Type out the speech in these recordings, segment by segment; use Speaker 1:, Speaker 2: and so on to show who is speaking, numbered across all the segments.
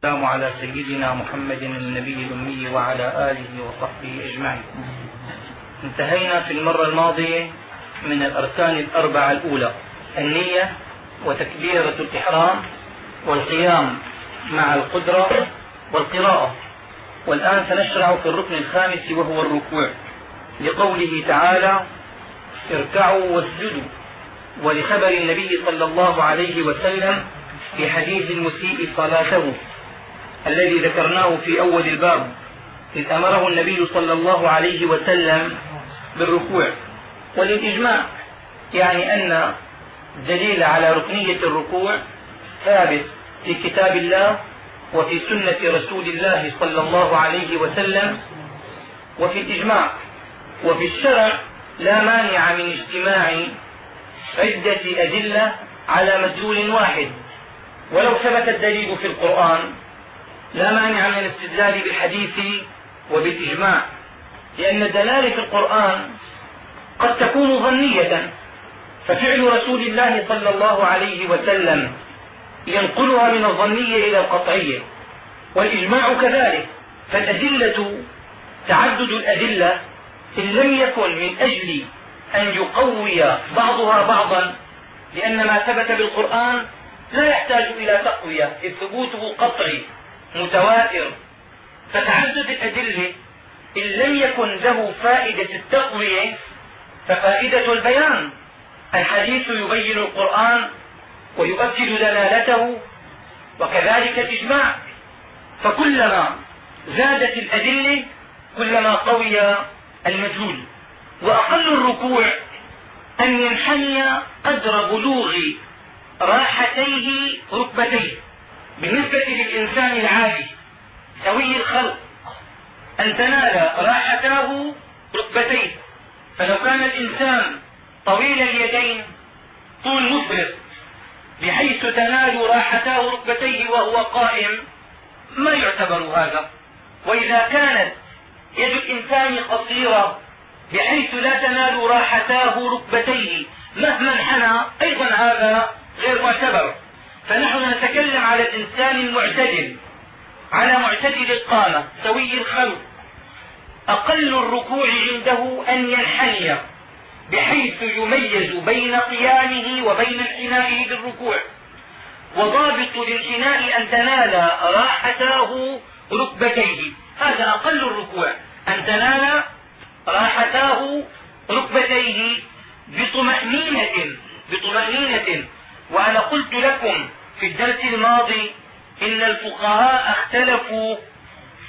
Speaker 1: السلام على سيدنا محمد النبي الأمي وعلى آله وصحبه أجمعين. انتهينا في المرة الماضية من الأركان الأربعة الأولى النية وتكبيرة الإحرام والقيام مع القدرة والقراءة. والآن سنشرع في الركن الخامس وهو الركوع. لقوله تعالى اركعوا واسجدوا. ولخبر النبي صلى الله عليه وسلم في حديث المسيء صلاته. الذي ذكرناه في أول الباب إذ أمره النبي صلى الله عليه وسلم بالركوع وللإجماع يعني أن الدليل على ركنية الركوع ثابت في كتاب الله وفي سنة رسول الله صلى الله عليه وسلم وفي الإجماع. وفي الشرع لا مانع من اجتماع عدة أدلة على مدلول واحد. ولو ثبت الدليل في القرآن لا مانع من الاستدلال بالحديث وبالإجماع لأن الدلالة في القرآن قد تكون ظنية ففعل رسول الله صلى الله عليه وسلم ينقلها من الظنية إلى القطعية والإجماع كذلك فالأدلة تعدد الأدلة إن لم يكن من أجل أن يقوي بعضها بعضا لأن ما ثبت بالقرآن لا يحتاج إلى تقوية إذ ثبوته قطعي. متواتر. فتعدد الأدلة إن لم يكن له فائدة التقوية ففائدة البيان. الحديث يبين القرآن ويؤكد دلالته وكذلك الإجماع. فكلما زادت الأدلة كلما قوي المجهول. وأقل الركوع أن ينحني قدر بلوغ راحتيه ركبتيه. بالنسبة للإنسان العادي سوي الخلق أن تنال راحتاه ركبتيه. فلو كان الإنسان طويل اليدين طول مفرط بحيث تنال راحتاه ركبتيه وهو قائم ما يعتبر هذا؟ وإذا كانت يد الإنسان قصيرة بحيث لا تنال راحتاه ركبتيه مهما انحنى أيضا هذا غير معتبر. فنحن نتكلم على الإنسان المعتدل على معتدل القامة سوي الخلق أقل الركوع عنده أن ينحني بحيث يميز بين قيامه وبين انحنائه بالركوع. وضابط الانحناء أن تنال راحتاه ركبتيه. هذا أقل الركوع. أن تنال راحتاه ركبتيه بطمأنينة بطمأنينة. وأنا قلت لكم في الدرس الماضي إن الفقهاء اختلفوا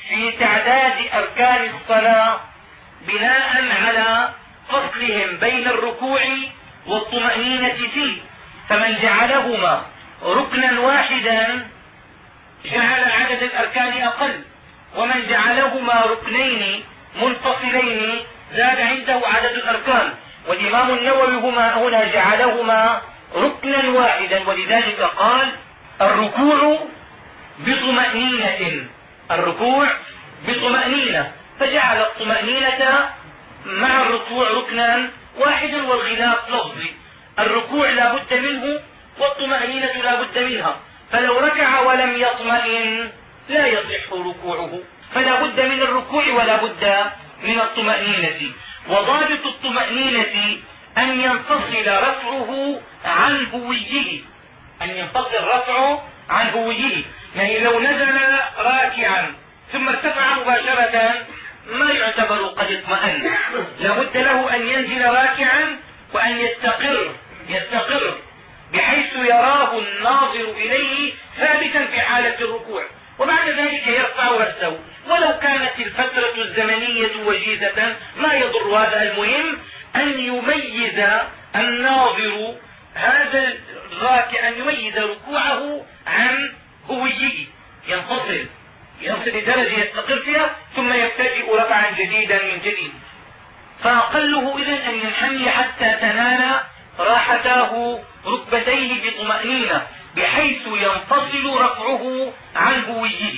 Speaker 1: في تعداد أركان الصلاة بناء على فصلهم بين الركوع والطمأنينة فيه فمن جعلهما ركنا واحدا جعل عدد الأركان أقل ومن جعلهما ركنين منفصلين زاد عنده عدد الأركان. والإمام النووي هما هنا جعلهما ركنا واحدا ولذلك قال الركوع بطمأنينة. الركوع بطمأنينة. فجعل الطمأنينة مع الركوع ركنا واحدا والغلاف لفظي. الركوع لا بد منه والطمأنينة لا بد منها. فلو ركع ولم يطمئن لا يصح ركوعه. فلا بد من الركوع ولا بد من الطمأنينة. وضابط الطمأنينة أن ينفصل رفعه عن هويه أن ينفصل رفعه عن هويه. يعني لو نزل راكعا ثم ارتفع مباشرة ما يعتبر قد اطمأن. لابد له أن ينزل راكعا وأن يستقر يستقر بحيث يراه الناظر إليه ثابتا في حالة الركوع. وبعد ذلك يرفع رأسه. ولو كانت الفترة الزمنية وجيزة ما يضر هذا المهم أن يميز الناظر هذا الراكع أن يميز ركوعه عن هويه ينفصل يصل لدرجة يستقر فيها ثم يبتدئ رفعا جديدا من جديد. فأقله إذن أن ينحني حتى تنال راحتاه ركبتيه بطمأنينة بحيث ينفصل رفعه عن هويه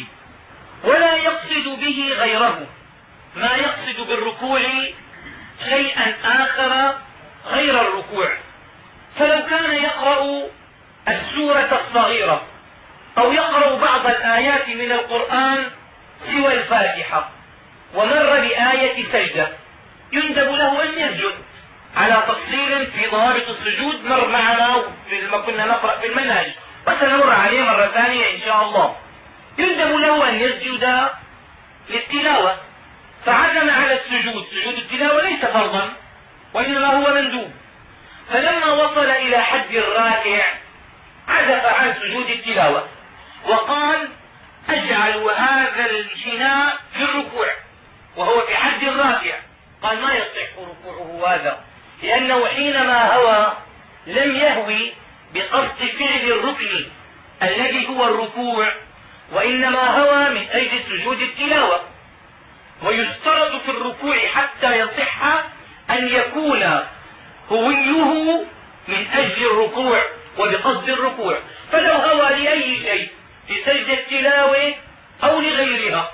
Speaker 1: ولا يقصد به غيره. ما يقصد بالركوع شيئا آخر غير الركوع. فلو كان يقرأ السورة الصغيرة أو يقرأ بعض الآيات من القرآن سوى الفاتحة ومر بآية سجدة يندب له أن يسجد على تفصيل في ضوابط السجود مر معنا لما كنا نقرأ في المنهج. وسنمر عليه مرة ثانية إن شاء الله. يندب له أن يسجد للتلاوة. فعزم على السجود. سجود التلاوة ليس فرضا وإنما هو مندوب. فلما وصل إلى حد الراكع عزف عن سجود التلاوة وقال أجعل هذا الانحناء في الركوع وهو في حد الراكع. قال ما يصح ركوعه هذا؟ لأنه حينما هوى لم يهوي بقصد فعل الركن الذي هو الركوع وإنما هوى من أجل سجود التلاوة. ويشترط في الركوع حتى يصح أن يكون هويه من أجل الركوع وبقصد الركوع. فلو هوى لأي شيء لسجد التلاوة أو لغيرها.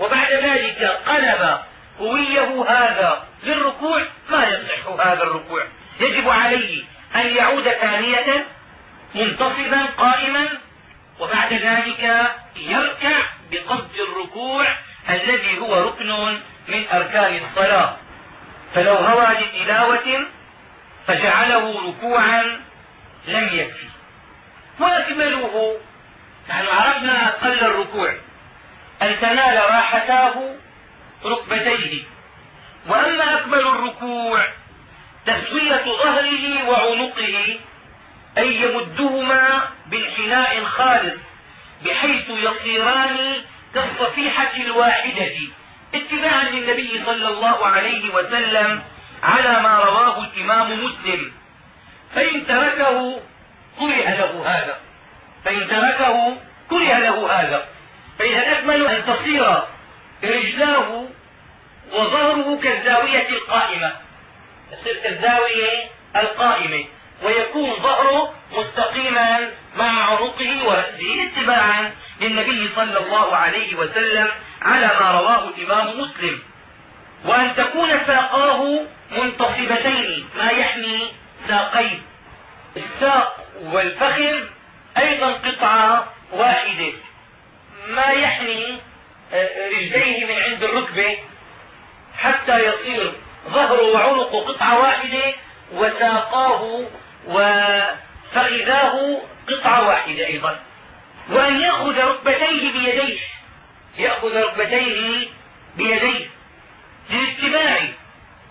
Speaker 1: وبعد ذلك قلب هويه هذا للركوع ما يصح هذا الركوع. يجب عليه أن يعود ثانية منتصبا قائما وبعد ذلك يركع بقصد الركوع الذي هو ركن من أركان الصلاة. فلو هوى لتلاوة فجعله ركوعا لم يكفي. واكمله نحن عرفنا أقل الركوع أن تنال راحتاه ركبتيه. وأما أكمل الركوع تسوية ظهره وعنقه أن يمدهما بانحناء خالص بحيث يصيران كالصفيحة الواحدة اتباعا للنبي صلى الله عليه وسلم على ما رواه الإمام مسلم. فإن تركه كره له هذا. فإن تركه كره له هذا. فإذا الأكمل أن تصير رجلاه وظهره كالزاوية القائمة. يصير كالزاوية القائمة. ويكون ظهره مستقيما مع عنقه ورأسه اتباعا للنبي صلى الله عليه وسلم على ما رواه الإمام مسلم. وأن تكون ساقاه منتصبتين ما يحمي ساقين الساق والفخذ أيضا قطعة واحدة. ما يحمي آه، رجليه من عند الركبة حتى يصير ظهره وعنقه قطعة واحدة وساقاه وفخذاه قطعة واحدة أيضا. وأن يأخذ ركبتيه بيديه يأخذ ركبتيه بيديه. للاتباع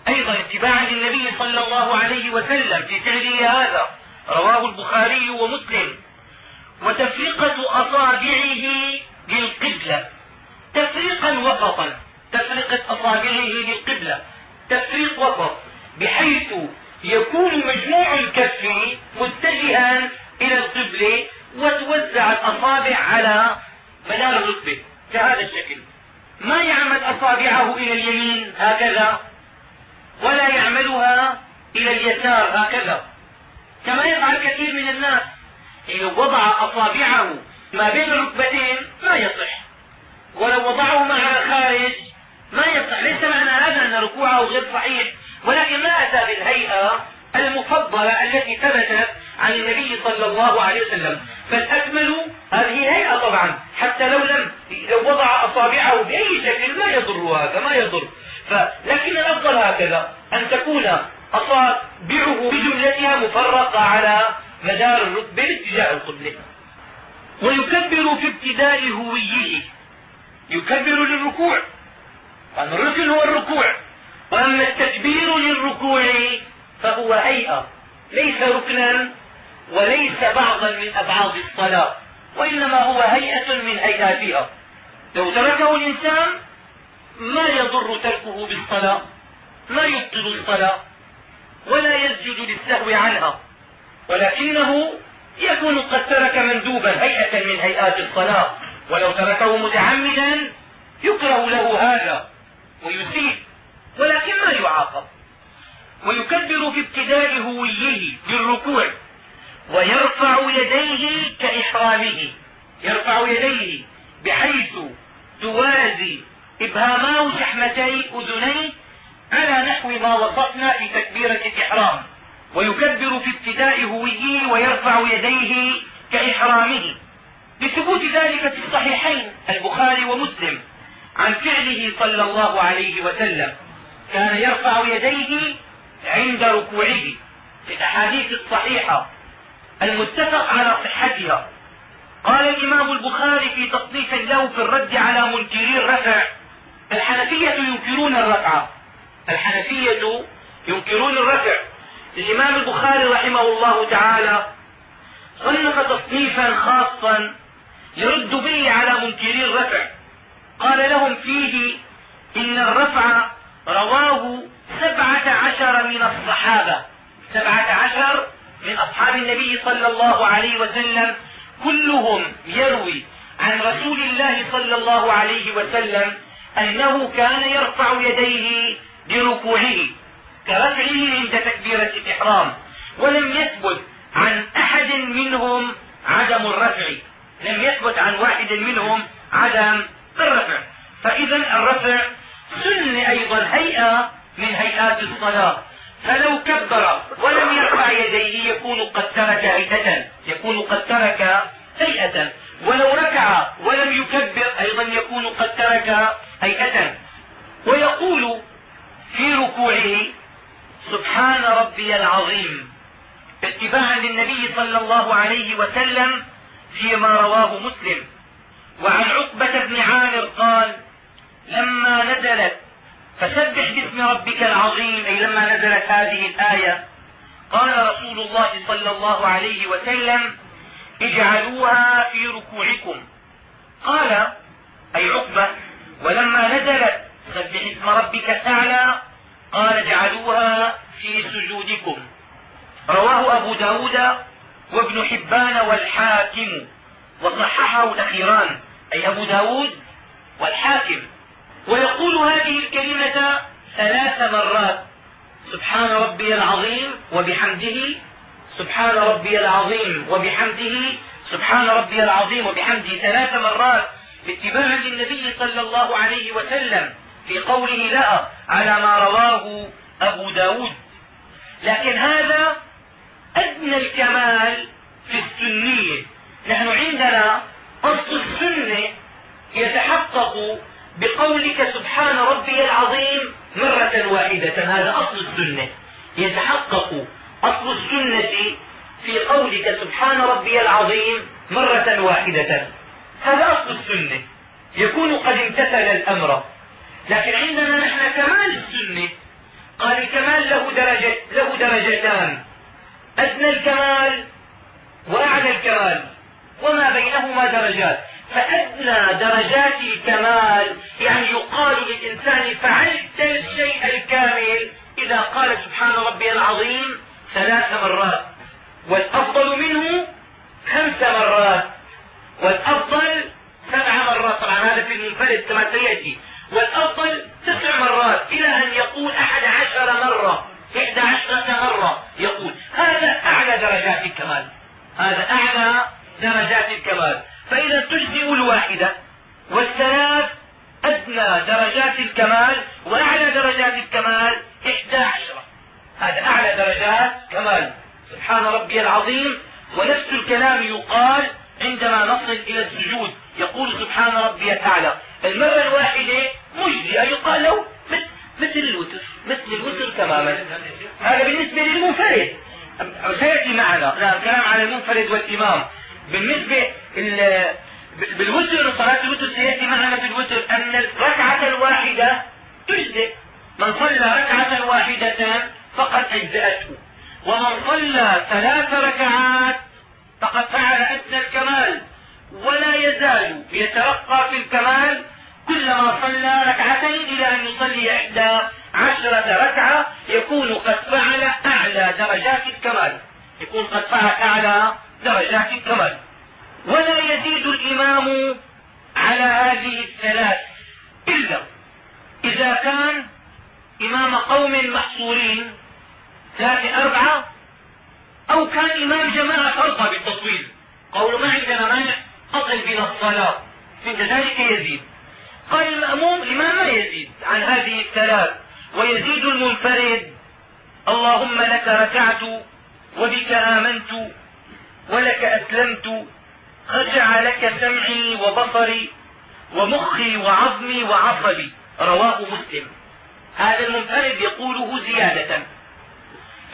Speaker 1: أيضا اتباعا للنبي صلى الله عليه وسلم في فعله هذا رواه البخاري ومسلم. وتفرقة أصابعه للقبلة تفريقا وسطا. تفرقة أصابعه للقبلة تفريق وسط. بحيث يكون مجموع الكف متجها إلى القبلة وتوزع الأصابع على مدار الركبة. كهذا الشكل. ما يعمد أصابعه إلى اليمين؟ هكذا. ولا يعملها إلى اليسار هكذا. كما يفعل كثير من الناس إذا وضع أصابعه ما بين الركبتين ما يصح. ولو وضعهما على الخارج ما يصح. ليس معنى هذا أن ركوعه غير صحيح ولكن ما أتى بالهيئة المفضلة التي ثبتت عن النبي صلى الله عليه وسلم. فالأكمل هذه هيئة طبعا. حتى لو لم لو وضع أصابعه بأي شكل ما يضر هذا ما يضر. لكن الأفضل هكذا أن تكون أصابعه بجملتها مفرقة على مدار الركبة باتجاه القبلة ويكبر في ابتداء هويه. يكبر للركوع. لأن الركن هو الركوع. وأما التكبير للركوع فهو هيئة. ليس ركنا وليس بعضا من أبعاد الصلاة. وإنما هو هيئة من هيئاتها. لو تركه الإنسان ما يضر تركه بالصلاة لا يبطل الصلاة ولا يسجد للسهو عنها ولكنه يكون قد ترك مندوبا هيئة من هيئات الصلاة ولو تركه متعمدا يكره له هذا ويسيء ولكن ما يعاقب. ويكبر في ابتداء هويه للركوع ويرفع يديه كإحرامه يرفع يديه بحيث توازي إبهاما شحمتي أذنيه على نحو ما وصفنا في تكبيرة الإحرام. ويكبر في ابتداء هويه ويرفع يديه كإحرامه. لثبوت ذلك في الصحيحين البخاري ومسلم عن فعله صلى الله عليه وسلم. كان يرفع يديه عند ركوعه. في الأحاديث الصحيحة. المتفق على صحتها. قال الإمام البخاري في تصنيف له في الرد على منكري الرفع الحنفية ينكرون الرفع. الحنفية ينكرون الرفع. الإمام البخاري رحمه الله تعالى صنف تصنيفا خاصا يرد به على منكري الرفع. قال لهم فيه إن الرفع رواه سبعة عشر من الصحابة. سبعة عشر من أصحاب النبي صلى الله عليه وسلم كلهم يروي عن رسول الله صلى الله عليه وسلم أنه كان يرفع يديه بركوعه كرفعه عند تكبيرة الإحرام ولم يثبت عن أحد منهم عدم الرفع. لم يثبت عن واحد منهم عدم الرفع. فإذا الرفع سن أيضا هيئة من هيئات الصلاة. فلو كبر ولم يرفع يديه يكون قد ترك هيئة يكون قد ترك هيئة. ولو ركع ولم يكبر أيضا يكون قد ترك هيئة. ويقول في ركوعه سبحان ربي العظيم. اتباعا للنبي صلى الله عليه وسلم فيما رواه مسلم. وعن عقبة بن عامر قال لما نزلت فسبح باسم ربك العظيم أي لما نزلت هذه الآية. قال رسول الله صلى الله عليه وسلم اجعلوها في ركوعكم. قال أي عقبة ولما نزلت سبح اسم ربك الأعلى قال اجعلوها في سجودكم. رواه أبو ب داود وابن حبان والحاكم وصححه الأخيران أي أبو ب داود والحاكم. ويقول هذه الكلمة ثلاث مرات سبحان ربي العظيم وبحمده سبحان ربي العظيم وبحمده سبحان ربي العظيم وبحمده. ثلاث مرات اتباعا للنبي صلى الله عليه وسلم في قوله لا على ما رواه أبو ب داود. لكن هذا أدنى الكمال في السنية. نحن عندنا أصل السنة يتحقق بقولك سبحان ربي العظيم مرة واحدة. هذا أصل السنة. يتحقق أصل السنة في قولك سبحان ربي العظيم مرة واحدة. هذا أصل السنة. يكون قد امتثل الأمر. لكن عندنا نحن كمال السنة قال الكمال له, درجة له درجتان. أدنى الكمال وأعلى الكمال وما بينهما درجات. فأدنى درجات الكمال يعني يقال للإنسان فعلت الشيء الكامل. إذا قال سبحان ربي العظيم ثلاث مرات والأفضل منه خمس مرات. والأفضل سبع مرات. طبعا هذا في المنفرد كما سيأتي. والأفضل تسع مرات إلى أن يقول أحد عشر مرة إحدى عشرة مرة يقول. هذا أعلى درجات الكمال. هذا أعلى درجات الكمال. فإذا تجزئ الواحدة والثلاث أدنى درجات الكمال وأعلى درجات الكمال إحدى عشرة. هذا أعلى درجات كمال. سبحان ربي العظيم. ونفس الكلام يقال عندما نصل إلى السجود يقول سبحان ربي الأعلى المرة الواحدة مجزئة يقال له مثل الوتر مثل الوتر تماما. هذا بالنسبة للمنفرد. سيأتي معنا. لا الكلام على المنفرد والإمام. بالنسبة بالوتر صلاة الوتر سيأتي معنا في الوتر أن الركعة الواحدة تجزئ. من صلى ركعة واحدة فقد أجزأته. ومن صلى ثلاث ركعات فقد فعل أدنى الكمال ولا يزال يترقى في الكمال كلما صلى ركعتين إلى أن يصلي إحدى عشرة ركعة يكون قد فعل أعلى درجات الكمال. يكون قد فعل أعلى درجات الكمال. ولا يزيد الإمام على هذه الثلاث إلا إذا كان إمام قوم محصورين ثلاثة أربعة أو كان إمام جماعة ترضى بالتطويل قول ما عندنا مانع أطل بنا الصلاة. عند ذلك يزيد. قال المأموم الإمام ما يزيد؟ عن هذه الثلاث. ويزيد المنفرد. اللهم لك ركعت وبك آمنت ولك أسلمت. خشع لك سمعي وبصري ومخي وعظمي وعصبي. رواه مسلم. هذا المنفرد يقوله زيادة.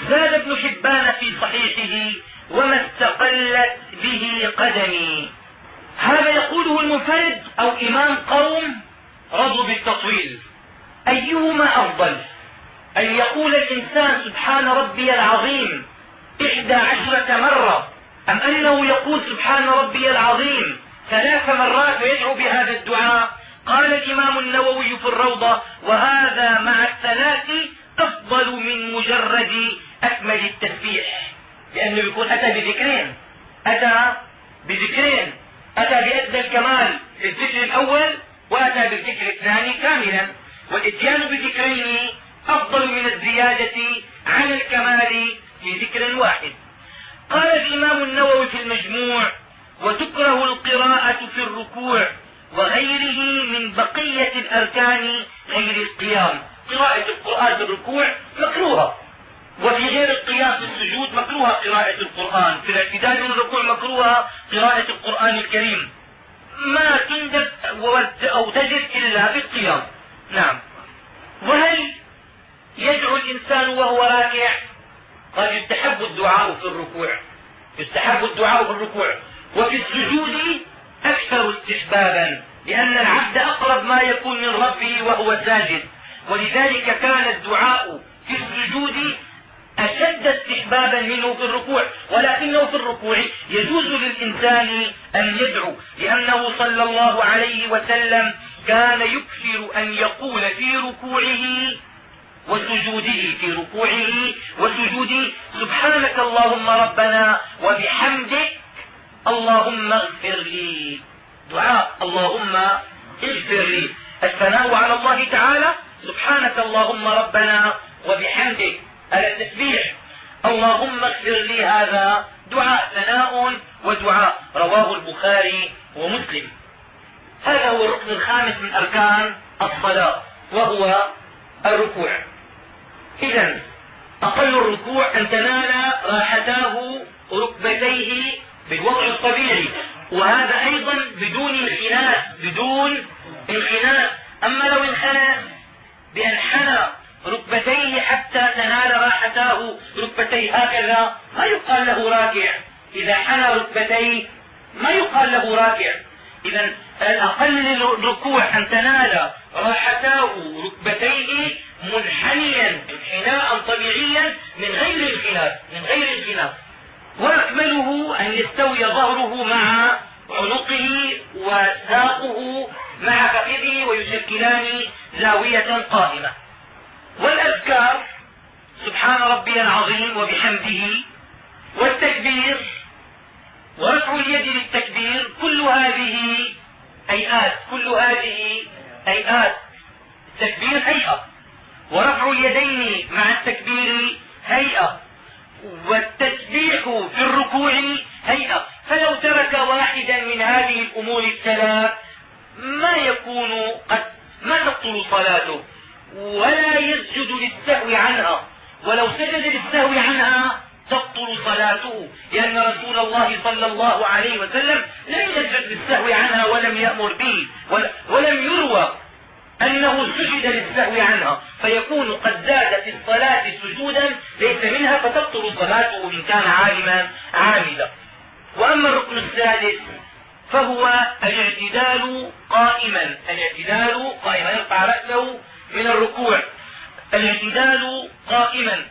Speaker 1: زاد ابن حبان في صحيحه وما استقلت به قدمي. هذا يقوله المنفرد أو إمام قوم رضوا بالتطويل. أيهما أفضل؟ أن يقول الإنسان سبحان ربي العظيم إحدى عشرة مرة أم أنه يقول سبحان ربي العظيم ثلاث مرات ويدعو بهذا الدعاء؟ قال الإمام النووي في الروضة وهذا مع الثلاث أفضل من مجرد أكمل التسبيح لأنه يكون أتى بذكرين أتى بذكرين أتى بأدنى الكمال في الذكر الأول وأتى بالذكر الثاني كاملا. والإتيان بذكرين أفضل من الزيادة على الكمال في ذكر واحد. قال الإمام النووي في المجموع وتكره القراءة في الركوع وغيره من بقية الأركان غير القيام قراءة القرآن في الركوع مكروهة. وفي غير القيام في السجود مكروهة قراءة القرآن. في الاعتدال من الركوع مكروهة قراءة القرآن الكريم. ما تندب أو تجد إلا في القيام نعم. وهل يدعو الإنسان وهو راكع؟ قال يستحب الدعاء في الركوع. يستحب الدعاء في الركوع. وفي السجود أكثر استحبابا لأن العبد أقرب ما يكون من ربه وهو ساجد. ولذلك كان الدعاء في السجود أشد استحبابا منه في الركوع ولكنه في الركوع يجوز للإنسان أن يدعو لأنه صلى الله عليه وسلم كان يكثر أن يقول في ركوعه وسجوده في ركوعه وسجوده سبحانك اللهم ربنا وبحمدك اللهم اغفر لي. دعاء اللهم اغفر لي. الثناء على الله تعالى سبحانك اللهم ربنا وبحمدك. على التسبيح. اللهم اغفر لي هذا دعاء ثناء ودعاء رواه البخاري ومسلم. هذا هو الركن الخامس من أركان الصلاة وهو الركوع. إذا أقل الركوع أن تنال راحتاه ركبتيه بالوضع الطبيعي وهذا أيضا بدون انحناء بدون انحناء. أما لو انحنى بأن ركبتيه حتى راحتاه ركبتيه هكذا ما يقال له راكع. إذا حنى ركبتيه ما يقال له راكع. إذا الأقل للركوع أن تنال راحتاه ركبتيه منحنيا انحناء طبيعيا من غير الخلاف من غير الخلاف. وأكمله أن يستوي ظهره مع عنقه وساقه مع فخذه ويشكلان زاوية قائمة. والأذكار سبحان ربي العظيم وبحمده. والتكبير ورفع اليد للتكبير كل هذه هيئات كل هذه هيئات. التكبير هيئة. ورفع اليدين مع التكبير هيئة. والتسبيح في الركوع هيئة. فلو ترك واحدا من هذه الأمور الثلاث ما يكون قد ما تبطل صلاته. ولا يسجد للسهو عنها. ولو سجد للسهو عنها تبطل صلاته لأن رسول الله صلى الله عليه وسلم لم يسجد للسهو عنها ولم يأمر به ولم يروى أنه سجد للسهو عنها. فيكون قد زاد في الصلاة سجودا ليس منها فتبطل صلاته إن كان عالما عامدا. وأما الركن الثالث فهو الاعتدال قائما. الاعتدال قائما يرفع رأسه من الركوع. الاعتدال قائما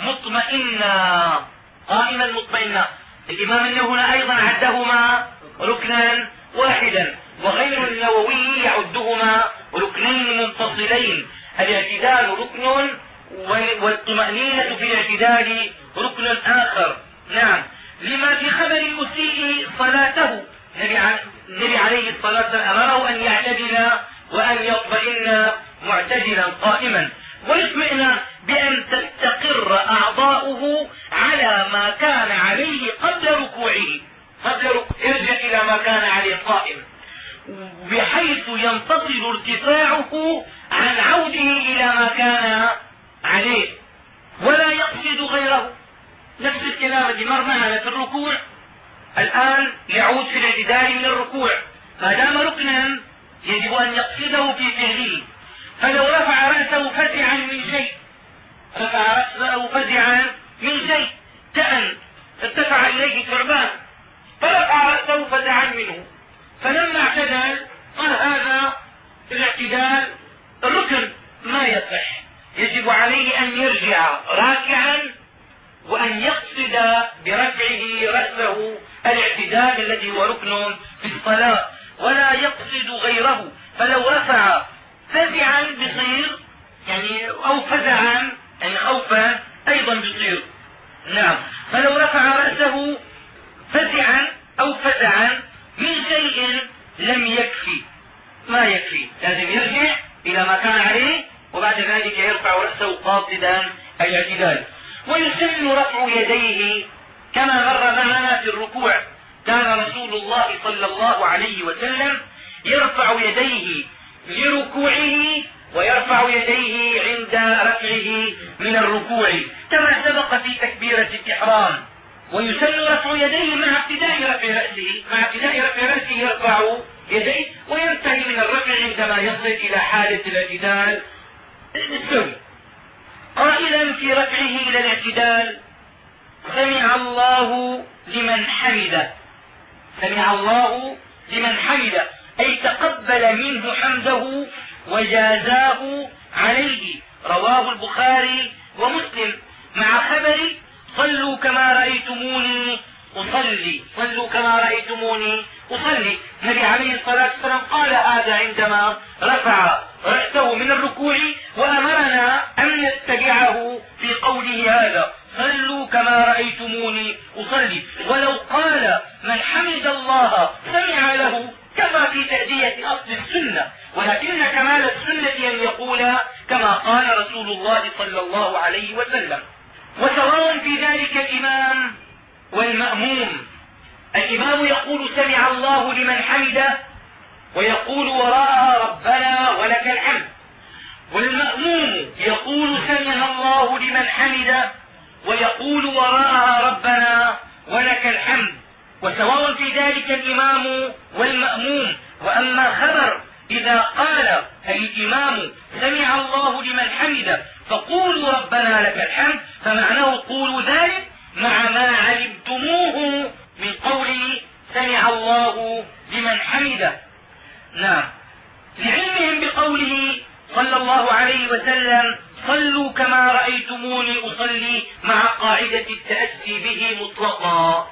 Speaker 1: مطمئنا قائما مطمئنا. الإمام هنا أيضا عدهما ركنا واحدا وغير النووي يعدهما ركنين منفصلين. الاعتدال ركن والطمأنينة في الاعتدال ركن آخر. نعم. لما في خبر المسيء صلاته النبي عليه الصلاة والسلام أمره أن يعتدل وأن يطمئن معتدلا قائما. ويطمئن بأن تستقر أعضاؤه على ما كان عليه قبل ركوعه. قبل ارجع إلى ما كان عليه قائم. بحيث ينتصر ارتفاعه عن عوده إلى ما كان عليه. ولا يقصد غيره. نفس الكلام الذي مر معنا في الركوع. الآن يعود في الاعتدال من الركوع. ما دام ركنا يجب أن يقصده في فعله فلو رفع رأسه فزعا من شيء. رفع رأسه فزعا من شيء. كأن ارتفع إليه ثعبان فرفع رأسه فزعا منه. فلما اعتدل قال هذا الاعتدال الركن ما يصح. يجب عليه أن يرجع راكعا وأن يقصد برفعه رأسه الاعتدال الذي هو ركن في الصلاة. ولا يقصد غيره. فلو رفع فزعا بصير يعني أو فزعا يعني خوفا أيضا بصير نعم. فلو رفع رأسه فزعا أو فزعا من شيء لم يكفي. ما يكفي؟ لازم يرجع إلى ما كان عليه وبعد ذلك يرفع رأسه قاصدا الاعتدال ويسن رفع يديه كما مر معنا في الركوع. كان رسول الله صلى الله عليه وسلم يرفع يديه لركوعه ويرفع يديه عند رفعه من الركوع كما سبق في تكبيرة الإحرام. ويسن رفع يديه مع ابتداء رفع رأسه مع ابتداء رفع رأسه يرفع يديه وينتهي من الرفع عندما يصل إلى حالة الاعتدال. السوي قائلا في رفعه إلى الاعتدال سمع الله لمن حمده. سمع الله لمن حمده. أي تقبل منه حمده وجازاه عليه. رواه البخاري ومسلم. مع خبر صلوا كما رأيتموني أصلي. صلوا كما رأيتموني أصلي. النبي عليه الصلاة والسلام قال هذا عندما رفع رأسه من الركوع وأمرنا أن نتبعه في قوله هذا. صلوا كما رأيتموني أصلي. ولو قال من حمد الله سمع له كما في تأدية أصل السنة ولكن كمال السنة أن يقول كما قال رسول الله صلى الله عليه وسلم وسواء في ذلك الإمام والمأموم. الإمام يقول سمع الله لمن حمده ويقول وراءها ربنا ولك الحمد. والمأموم يقول سمع الله لمن حمده ويقول وراءها ربنا ولك الحمد. وسواء في ذلك الإمام والمأموم. وأما خبر إذا قال الإمام سمع الله لمن حمده فقولوا ربنا لك الحمد فمعناه قولوا ذلك مع ما علمتموه من قوله سمع الله لمن حمده. نعم. لعلمهم بقوله صلى الله عليه وسلم صلوا كما رأيتموني أصلي مع قاعدة التأسي به مطلقا.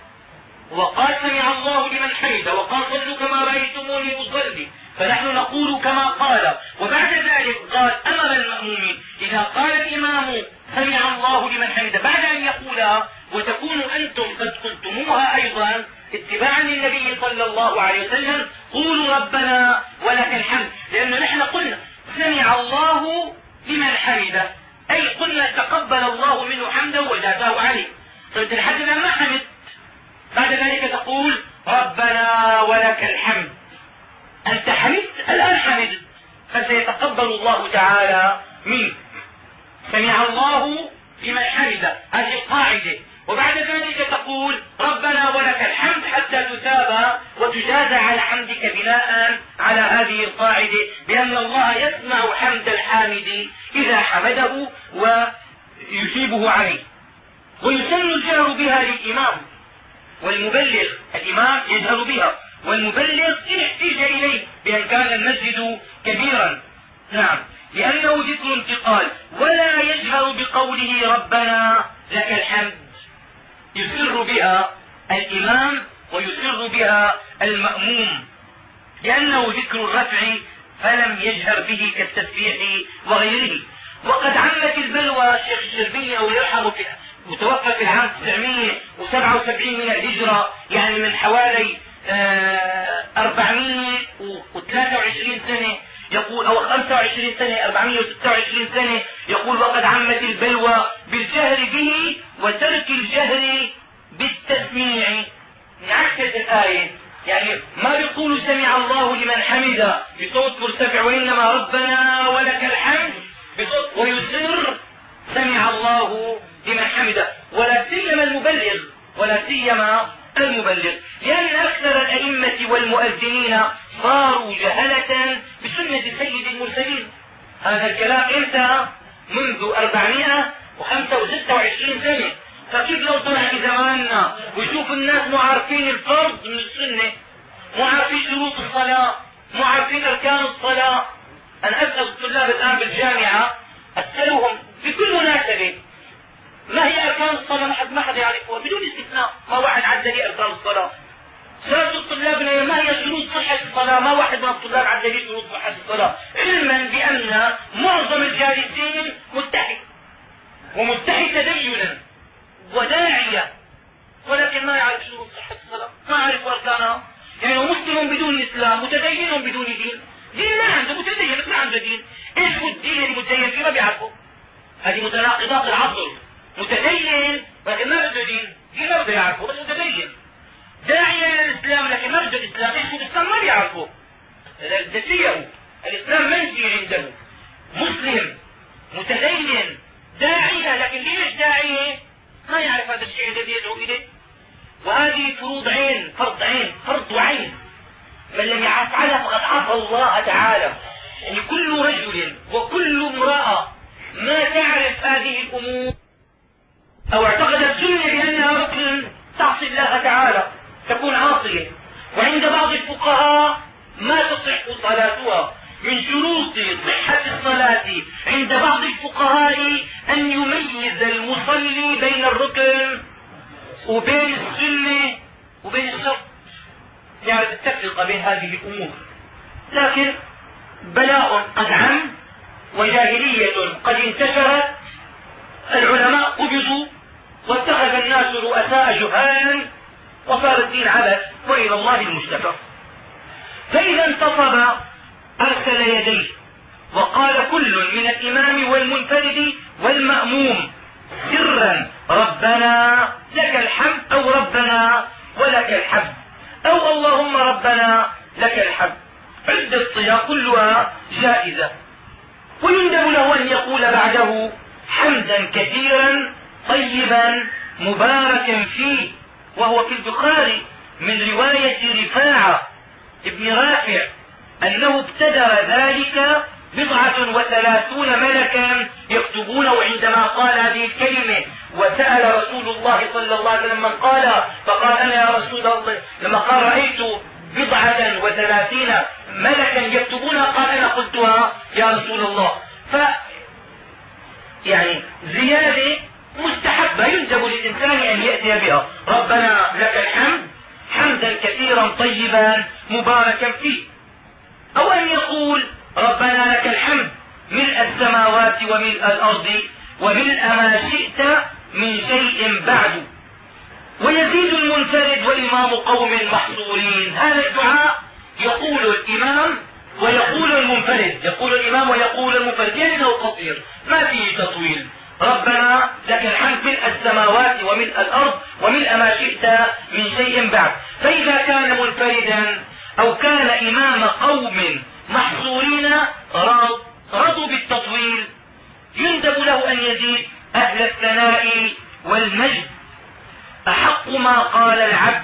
Speaker 1: وقال سمع الله لمن حمده وقال صلوا كما رأيتموني أصلي فنحن نقول كما قال. وبعد ذلك قال أمر المأمومين إذا قال الإمام سمع الله لمن حمده بعد أن يقولها وتكونوا أنتم قد قلتموها أيضا اتباعا للنبي صلى الله عليه وسلم قولوا ربنا ولك الحمد لأنه نحن قلنا سمع الله لمن حمده أي قلنا تقبل الله منه حمده وجازاه عليه فانت لحد الآن ما حمد بعد ذلك تقول ربنا ولك الحمد أنت حمدت الآن حمدت فسيتقبل الله تعالى منك سمع الله لمن حمده هذه القاعدة وبعد ذلك تقول ربنا ولك الحمد حتى تثاب وتجازى على حمدك بناء على هذه القاعدة بأن الله يسمع حمد الحامد إذا حمده ويثيبه عليه ويسن الجهر بها للإمام والمبلغ الإمام يجهر بها والمبلغ إن احتج إليه بأن كان المسجد كبيرا نعم لأنه ذكر انتقال ولا يجهر بقوله ربنا لك الحمد يسر بها الإمام ويسر بها المأموم لأنه ذكر الرفع فلم يجهر به كالتسبيح وغيره وقد عمت البلوى الشيخ الشربيني أو يرحمه في متوفى في العام 977 من الهجرة يعني من حوالي 423 سنة يقول أو 25 سنة 426 سنة يقول وقد عمت البلوى بالجهر به وترك الجهر بالتسميع. عكس الآية يعني ما بيقولوا سمع الله لمن حمد بصوت مرتفع وإنما ربنا ولك الحمد بصوت ويسر سمع الله لمن حمده ولا سيما المبلغ. ولا سيما المبلغ لأن أكثر الأئمة والمؤذنين صاروا جهلة بسنة سيد المرسلين. هذا الكلام إمتى منذ أربعمائة وخمسة وستة وعشرين سنة. فكيف لو طلع في زماننا ويشوف الناس مو عارفين الفرض من السنة؟ مو عارفين شروط الصلاة مو عارفين أركان الصلاة. أنا أسأل الطلاب الآن بالجامعة أسألهم في كل مناسبة ما هي أركان الصلاة؟ ما حد ما حد يعرفها. بدون استثناء. ما واحد عد لي أركان الصلاة. سألت الطلاب ما هي شروط صحة الصلاة؟ ما واحد من الطلاب عد لي شروط صحة الصلاة. علما بأن معظم الجالسين متحد. ومتحد تدينا. وداعية. ولكن ما يعرف شروط صحة الصلاة. ما يعرف أركانها. يعني هو مسلم بدون إسلام متدين بدون دين. دين ما عنده متدين ما عنده دين. إيش هو الدين المتدين فيه؟ ما بيعرفه. هذه متناقضات العصر. متدين لكن دين. ما بده يعرفه بس متدين. داعية للإسلام لكن بده الإسلام هو الإسلام؟ ما بيعرفه نسيه الإسلام منسي عنده. مسلم متدين داعية لكن ليش داعية ما يعرف هذا الشيء الذي يدعو إليه. وهذه فروض عين فرض عين فرض وعين. من لم يفعلها فقد عصى الله تعالى. يعني كل رجل وكل امرأة ما تعرف هذه الأمور أو اعتقدت سنة بأنها ركن تعصي الله تعالى تكون عاصية. وعند بعض الفقهاء ما تصح صلاتها من شروط صحة الصلاة. عند بعض الفقهاء أن يميز المصلي بين الركن وبين السنة وبين الشرط. يعرف التفرقة بين هذه الأمور. لكن بلاء قد عم وجاهلية قد انتشرت. العلماء قبضوا واتخذ الناس رؤساء جهالا وصار الدين عبث وإلى الله المشتكى فإذا انتصب أرسل يديه وقال كل من الإمام والمنفرد والمأموم سرا ربنا لك الحمد أو ربنا ولك الحمد أو اللهم ربنا لك الحمد عدة صيغ كلها جائزة ويندب له ان يقول بعده حمدا كثيرا طيبا مباركا فيه وهو في البخاري من رواية رفاعة ابن رافع أنه ابتدر ذلك بضعة وثلاثون ملكا يكتبونه عندما قال هذه الكلمة وسأل رسول الله صلى الله عليه وسلم من قال فقال أنا يا رسول الله لما قال رأيت بضعة وثلاثين ملكا يكتبونها قال أنا قلتها يا رسول الله ف يعني زيادة مستحبة يندب للإنسان أن يأتي بها ربنا لك الحمد حمدا كثيرا طيبا مباركا فيه أو أن يقول ربنا لك الحمد ملء السماوات وملء الأرض وملء ما شئت من شيء بعد ويزيد المنفرد وإمام قوم محصورين هذا الدعاء يقول الإمام ويقول المنفرد يقول الإمام ويقول المنفرد لأنه قصير ما فيه تطويل ربنا لك الحمد ملء السماوات وملء الأرض وملء ما شئت من شيء بعد. فإذا كان منفردا أو كان إمام قوم محصورين رضوا بالتطويل يندب له أن يزيد أهل الثناء والمجد. أحق ما قال العبد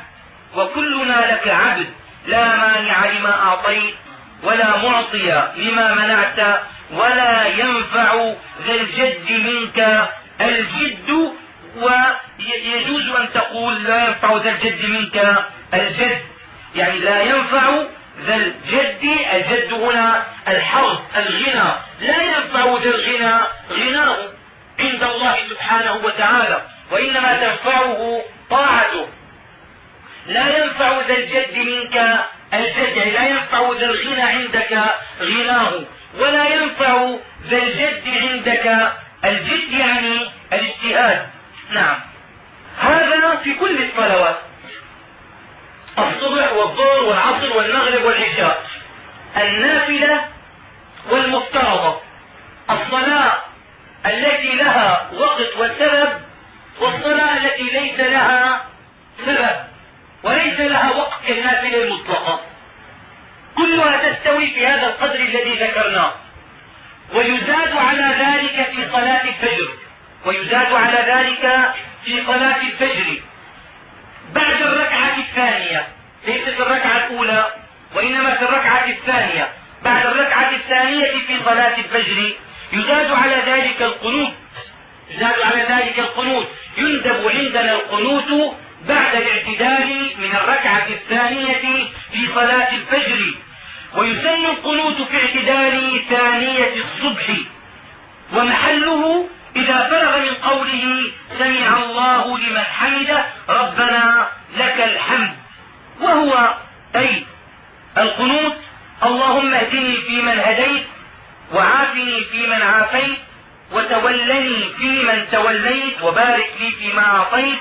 Speaker 1: وكلنا لك عبد. لا مانع لما أعطيت ولا معطي لما منعت ولا ينفع ذا الجد منك. الجد ويجوز أن تقول لا ينفع ذا الجد منك الجد. يعني لا ينفع ذا الجد الجد هنا الحظ الغنى. لا ينفع ذا الغنى غناه عند الله سبحانه وتعالى وإنما تنفعه طاعته. لا ينفع ذا الجد منك الجد يعني لا ينفع ذا الغنى عندك غناه. ولا ينفع ذا الجد عندك الجد يعني الاجتهاد. نعم. هذا في كل الصلوات. الصبح والظهر والعصر والمغرب والعشاء. النافلة والمفترضة. الصلاة التي لها وقت وسبب والصلاة التي ليس لها سبب وليس لها وقت كالنافلة المطلقة. كلها تستوي في هذا القدر الذي ذكرناه. ويزاد على ذلك في صلاة الفجر. ويزاد على ذلك في صلاة الفجر بعد الركعة الثانية ليس في الركعة الأولى وإنما في الركعة الثانية. بعد الركعة الثانية في صلاة الفجر يزاد على ذلك القنوت يزاد على ذلك القنوت. يندب عندنا القنوت بعد الاعتدال من الركعة الثانية في صلاة الفجر. ويسن القنوت في اعتدال ثانية الصبح. ومحله إذا فرغ من قوله سمع الله لمن حمده ربنا لك الحمد. وهو أي القنوت اللهم اهدني فيمن هديت وعافني فيمن عافيت وتولني فيمن توليت وبارك لي فيما أعطيت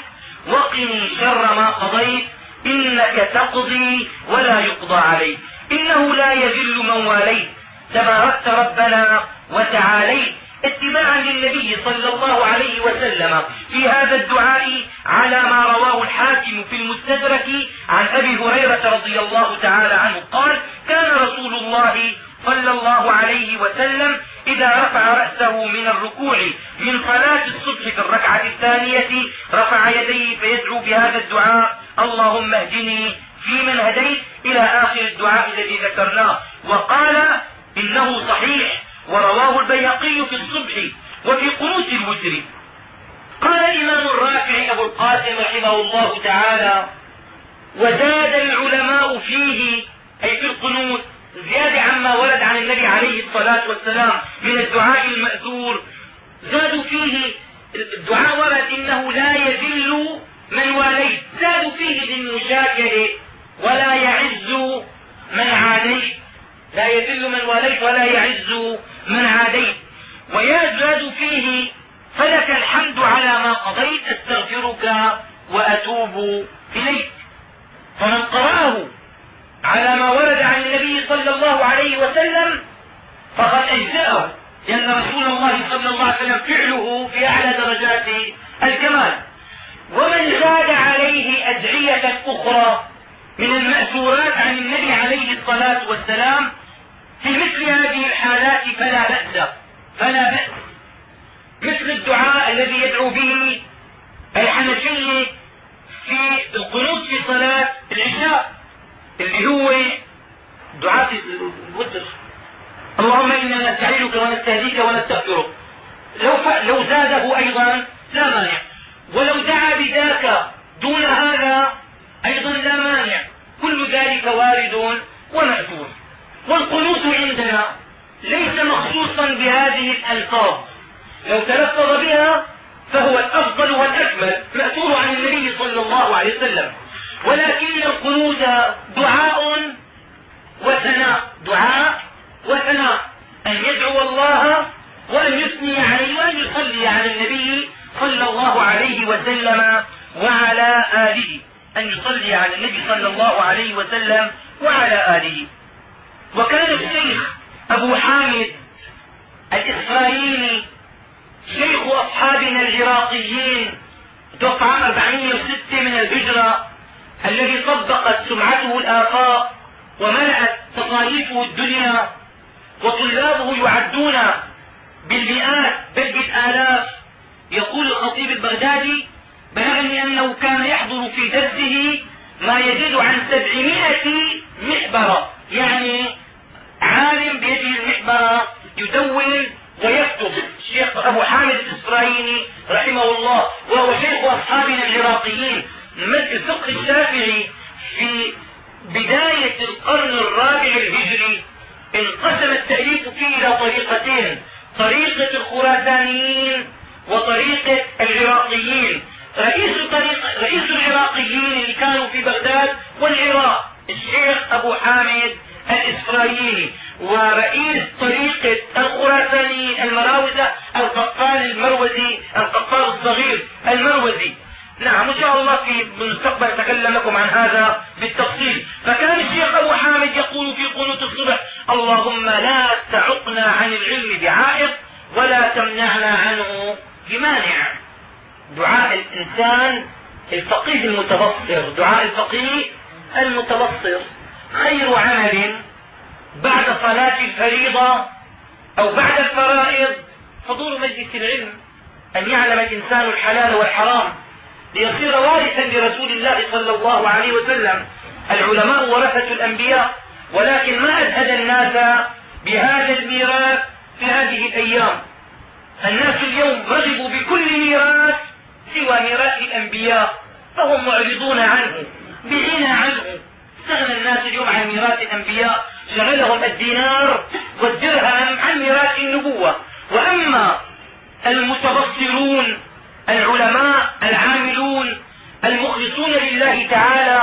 Speaker 1: وقني شر ما قضيت إنك تقضي ولا يقضى عليك. إنه لا يذل من واليت. تباركت ربنا وتعاليت. اتباعا للنبي صلى الله عليه وسلم. في هذا الدعاء على ما رواه الحاكم في المستدرك عن أبي هريرة رضي الله تعالى عنه. قال كان رسول الله صلى الله عليه وسلم إذا رفع رأسه من الركوع من صلاة الصبح في الركعة الثانية رفع يديه فيدعو بهذا الدعاء اللهم اهدني في من هديت إلى آخر الدعاء الذي ذكرناه. وقال إنه صحيح. ورواه البيهقي في الصبح وفي قنوت الوتر قال الإمام الرافع أبو القاسم رحمه الله تعالى وزاد العلماء فيه أي في القنوت زيادة عما ورد عن النبي عليه الصلاة والسلام من الدعاء المأثور زادوا فيه الدعاء ورد إنه لا يذل من واليت. زادوا فيه للمشاكل ولا يعز من عاديت لا يذل من واليت ولا يعز من عاديت. ويزاد فيه فلك الحمد على ما قضيت استغفرك وأتوب إليك. فمن قرأه على ما ورد عن النبي صلى الله عليه وسلم فقد أجزأه لأن رسول الله صلى الله عليه وسلم فعله في أعلى درجات الكمال. ومن زاد عليه أدعية أخرى من المأثورات عن النبي عليه الصلاة والسلام في مثل هذه الحالات فلا بأس فلا بأس. مثل الدعاء الذي يدعو به الحنفية في القنوت في صلاة العشاء اللي هو دعاء الوتر اللهم إنا نستعينك ونستهديك ونستغفرك. لو لو زاده أيضا لا مانع. ولو دعا بذاك دون هذا أيضا لا مانع. كل ذلك وارد ومأثور والقنوت عندنا ليس مخصوصا بهذه الألفاظ. لو تلفظ بها فهو الأفضل والأكمل. مأثور عن النبي صلى الله عليه وسلم. ولكن القنوت دعاء وثناء. دعاء وثناء. أن يدعو الله وأن يثني عليه وأن يصلي على النبي صلى الله عليه وسلم وعلى آله. أن يصلي على النبي صلى الله عليه وسلم وعلى آله. وكان الشيخ أبو حامد الإسرائيلي شيخ أصحابنا العراقيين توفى عام 406 من الهجرة الذي طبقت سمعته الآفاق وملأت تصاريفه الدنيا وطلابه يعدون بالمئات بل بالآلاف. يقول الخطيب البغدادي بلغني أنه كان يحضر في درسه ما يزيد عن سبعمائة محبرة. يعني عالم بيده المحبرة يدون ويكتب. الشيخ أبو حامد الإسرائيلي رحمه الله وهو شيخ أصحابنا العراقيين الفقه الشافعي في بداية القرن الرابع الهجري انقسم التأليف فيه إلى طريقتين طريقة الخراسانيين وطريقة العراقيين. رئيس طريق رئيس العراقيين اللي كانوا في بغداد والعراق الشيخ أبو حامد الإسرائيلي ورئيس طريقة الخراسانيين المراوزة القطان المروزي القطان الصغير المروزي. نعم إن شاء الله في المستقبل أتكلم لكم عن هذا بالتفصيل. فكان الشيخ أبو حامد يقول في قنوت الصبح اللهم لا تعقنا عن العلم بعائق ولا تمنعنا عنه بمانع. دعاء الإنسان الفقيه المتبصر دعاء الفقيه المتبصر. خير عمل بعد صلاة الفريضة أو بعد الفرائض. حضور مجلس العلم أن يعلم الإنسان الحلال والحرام ليصير وارثا لرسول الله صلى الله عليه وسلم. العلماء ورثة الأنبياء ولكن ما أزهد الناس بهذا الميراث في هذه الأيام؟ الناس اليوم رغبوا بكل ميراث سوى ميراث الأنبياء فهم معرضون عنه بغنى عنه. الأنبياء شغلهم الدينار والدرهم عن ميراث النبوة. وأما المتبصرون العلماء العاملون المخلصون لله تعالى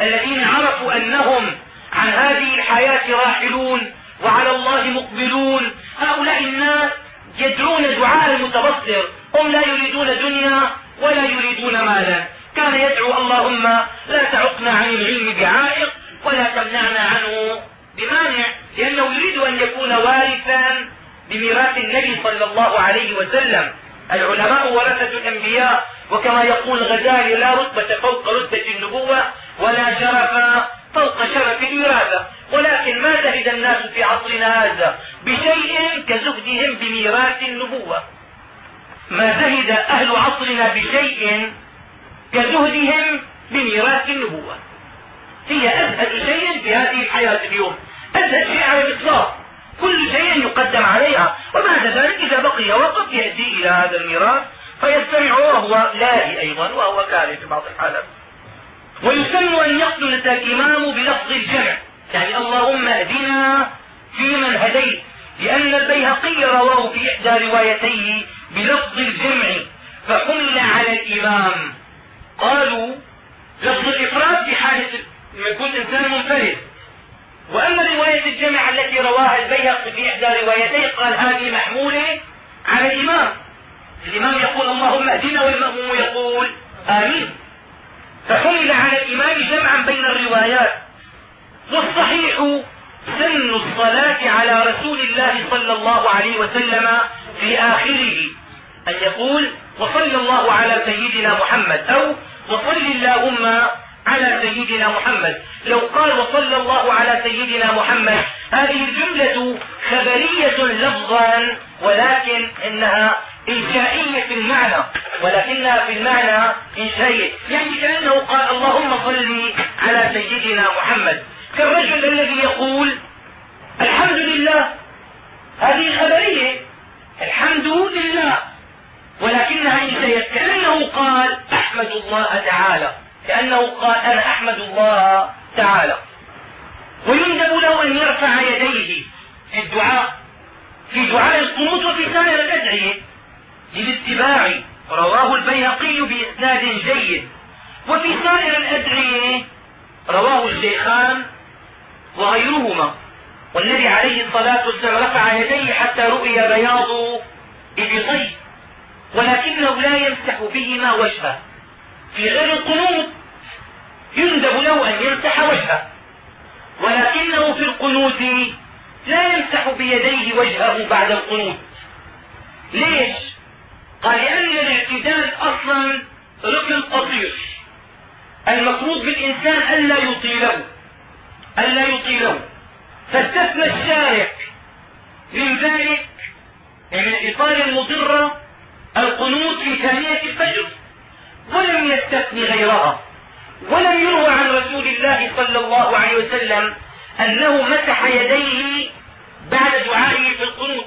Speaker 1: الذين عرفوا أنهم عن هذه الحياة راحلون وعلى الله مقبلون هؤلاء الناس يدعون دعاء المتبصر. هم لا يريدون دنيا ولا يريدون مالا. كان يدعو اللهم لا تعقنا عن العلم بعائق ولا تمنعنا عنه. بمانع لأنه يريد أن يكون وارثا بميراث النبي صلى الله عليه وسلم. العلماء ورثة الأنبياء وكما يقول الغزالي لا رتبة فوق رتبة النبوة ولا شرف فوق شرف الوراثة. ولكن ما زهد الناس في عصرنا هذا بشيء كزهدهم بميراث النبوة. ما زهد أهل عصرنا بشيء كزهدهم بميراث النبوة. هي أزهد شيء في هذه الحياة اليوم. أزهد شيء على الإطلاق. كل شيء يقدم عليها. وبعد ذلك إذا بقي وقت يأتي إلى هذا الميراث فيستمع وهو لاهي أيضا وهو كاره في بعض الحالات. ويسن أن يقتل الإمام بلفظ الجمع. يعني اللهم اهدنا فيمن هديت. لأن البيهقي رواه في إحدى روايتيه بلفظ الجمع. فحمل على الإمام. قالوا لفظ الإفراد في حالة يكون إنسان منفرد. وأما رواية الجمع التي رواها البيهقي في إحدى روايتيه قال هذه محمولة على الإمام. الإمام يقول اللهم اهدنا والمأموم يقول آمين. فحمل على الإمام جمعا بين الروايات. والصحيح سن الصلاة على رسول الله صلى الله عليه وسلم في آخره. أن يقول وصلى الله على سيدنا محمد أو وصل اللهم على سيدنا محمد. لو قال وصلى الله على سيدنا محمد هذه الجملة خبرية لفظا ولكن إنها إنشائية في المعنى ولكنها في المعنى إنشائية يعني كأنه قال اللهم صل على سيدنا محمد. كالرجل الذي يقول الحمد لله. هذه خبرية. الحمد لله. ولكنها إنشائية كأنه قال أحمد الله تعالى. كأنه قال أنا أحمد الله تعالى. ويندب له أن يرفع يديه في الدعاء في دعاء القنوت وفي سائر الأدعية للاتباع. رواه البيهقي بإسناد جيد. وفي سائر الأدعية رواه الشيخان وغيرهما. والنبي عليه الصلاة والسلام رفع يديه حتى رؤي بياض إبطيه ولكنه لا يمسح بهما وجهه. في غير القنوت يندب له أن يمسح وجهه. ولكنه في القنوت لا يمسح بيديه وجهه بعد القنوت. ليش؟ قال لأن الاعتدال أصلا ركن قصير. المفروض بالإنسان ألا يطيله ألا يطيله. فاستثنى الشارع من ذلك من الإطالة المضرة القنوت في ثانية الفجر. ولم يستثن غيرها. ولم يروى عن رسول الله صلى الله عليه وسلم أنه مسح يديه بعد دعائه في القنوت.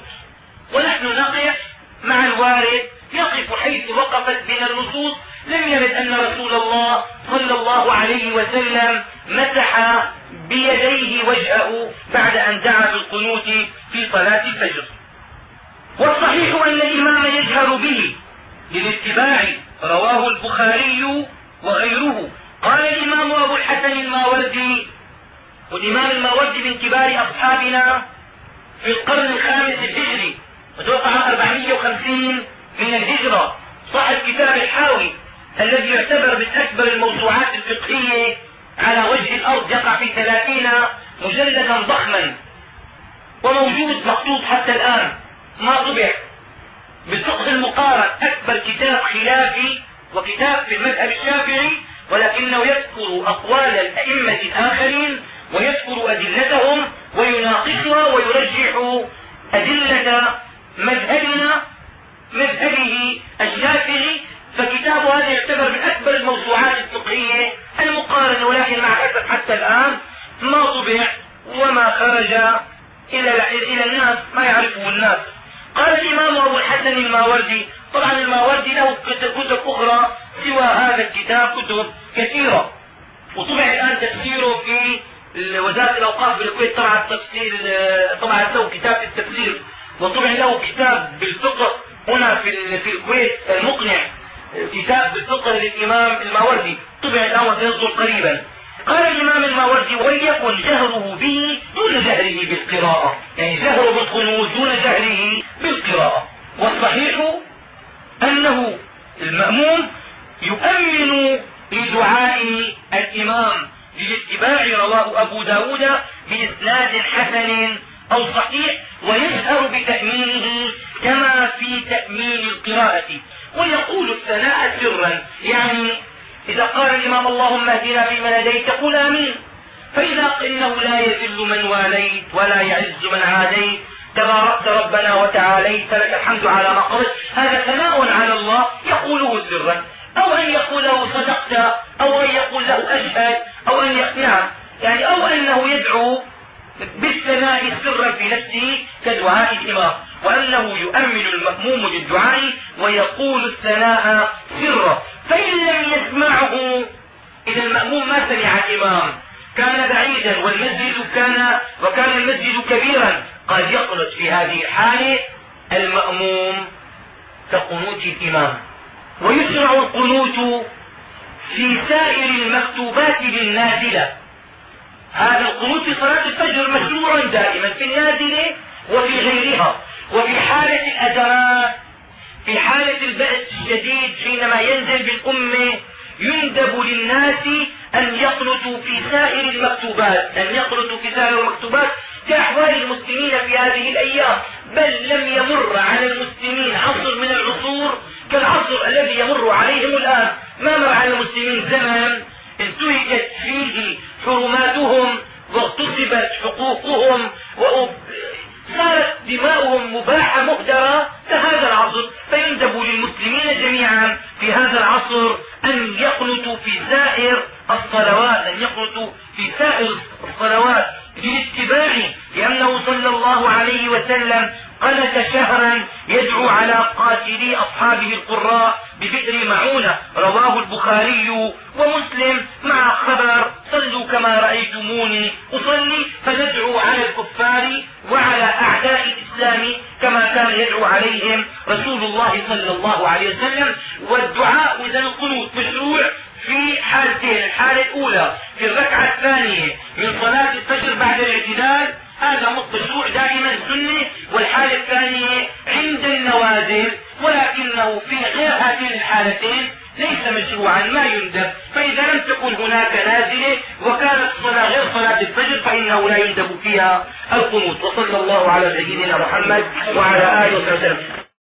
Speaker 1: ونحن نقف مع الوارد يقف حيث وقفت بنا النصوص. لم يرد أن رسول الله صلى الله عليه وسلم مسح بيديه وجهه بعد أن دعا بالقنوت في صلاة الفجر. والصحيح أن الإمام يجهر به. للاتباع رواه البخاري وغيره. قال الإمام أبو الحسن الماوردي والإمام الماوردي من كبار أصحابنا في القرن الخامس الهجري وتوقع 450 من الهجرة صاحب كتاب الحاوي الذي يعتبر من أكبر الموسوعات الفقهية على وجه الأرض يقع في ثلاثين مجلدا ضخما. وموجود مخطوط حتى الآن ما طبع. بالفقه المقارن أكبر كتاب خلافي وكتاب في المذهب الشافعي ولكنه يذكر أقوال الأئمة الآخرين ويذكر أدلتهم ويناقشها ويرجح أدلة مذهبنا مذهبه الشافعي فكتاب هذا يعتبر من أكبر الموسوعات الفقهية المقارنة ولكن مع الأسف حتى الآن ما طبع وما خرج إلى الناس ما يعرفه الناس. قال الإمام أبو الحسن الماوردي. طبعا الماوردي له كتب أخرى سوى هذا الكتاب كتب كثيرة. وطبع الآن تفسيره في وزارة الأوقاف بالكويت طبعا التفسير طبعا له كتاب في التفسير. وطبع له كتاب بالفقه هنا في في الكويت المقنع كتاب بالفقه للإمام الماوردي. طبع الآن وسيصدر قريبا. قال الإمام الماوردي وليكن جهره به دون جهره بالقراءة. يعني جهره بالقنوت دون جهره بالقراءة. والصحيح أنه المأموم يؤمن لدعاء الإمام للاتباع رواه أبو ب داود بإسناد حسن أو صحيح ويجهر بتأمينه كما في تأمين القراءة. ويقول الثناء سرا يعني إذا قال الإمام اللهم اهدنا فيمن هديت تقول آمين. فإذا إنه لا يذل من واليت ولا يعز من عاديت تباركت ربنا وتعاليت لك الحمد على ما قلت هذا ثناء على الله يقوله سرا. أو أن يقول له صدقت أو أن يقول له أشهد أو أن نعم. يعني أو أنه يدعو بالثناء سرا في نفسه كدعاء الإمام وأنه يؤمن المأموم للدعاء ويقول الثناء سرا. فإن لم يسمعه إذا المأموم ما سمع الإمام. كان بعيدا والمسجد كان وكان المسجد كبيرا. قد يقنط في هذه الحالة المأموم كقنوت الإمام. ويشرع القنوت في سائر المكتوبات للنازلة هذا القنوت في صلاة الفجر مشروع دائما في النازلة وفي غيرها. وفي حالة الأزمات في حالة البأس الشديد حينما ينزل بالأمة يندب للناس أن يقنطوا في سائر المكتوبات أن يقنطوا في سائر المكتوبات كأحوال المسلمين في هذه الأيام. بل لم يمر على المسلمين عصر من العصور كالعصر الذي يمر عليهم الآن. ما مر على المسلمين زمن انتهكت فيه حرماتهم واغتصبت حقوقهم صارت دماؤهم مباحة مهدرة كهذا العصر فيندب للمسلمين جميعا في هذا العصر أن يقنطوا في سائر الصلوات أن يقنطوا في سائر الصلوات بالاتباع لأنه صلى الله عليه وسلم قنت شهرا يدعو على قاتلي أصحابه القراء ببئر معونة. رواه البخاري ومسلم مع خبر صلوا كما رأيتموني أصلي فندعو على الكفار وعلى أعداء الإسلام كما كان يدعو عليهم رسول الله صلى الله عليه وسلم. والدعاء إذا القنوت مشروع في حالتين الحالة الأولى في الركعة الثانية من صلاة الفجر بعد الاعتدال هذا مشروع دائما سنة والحالة الثانية عند النوازل ولكنه في غير هاتين الحالتين ليس مشروعا ما يندب. فإذا لم تكن هناك نازلة وكانت الصلاة غير صلاة الفجر فإنه لا يندب فيها. القنوت وصلى الله على سيدنا محمد وعلى آله وسلم.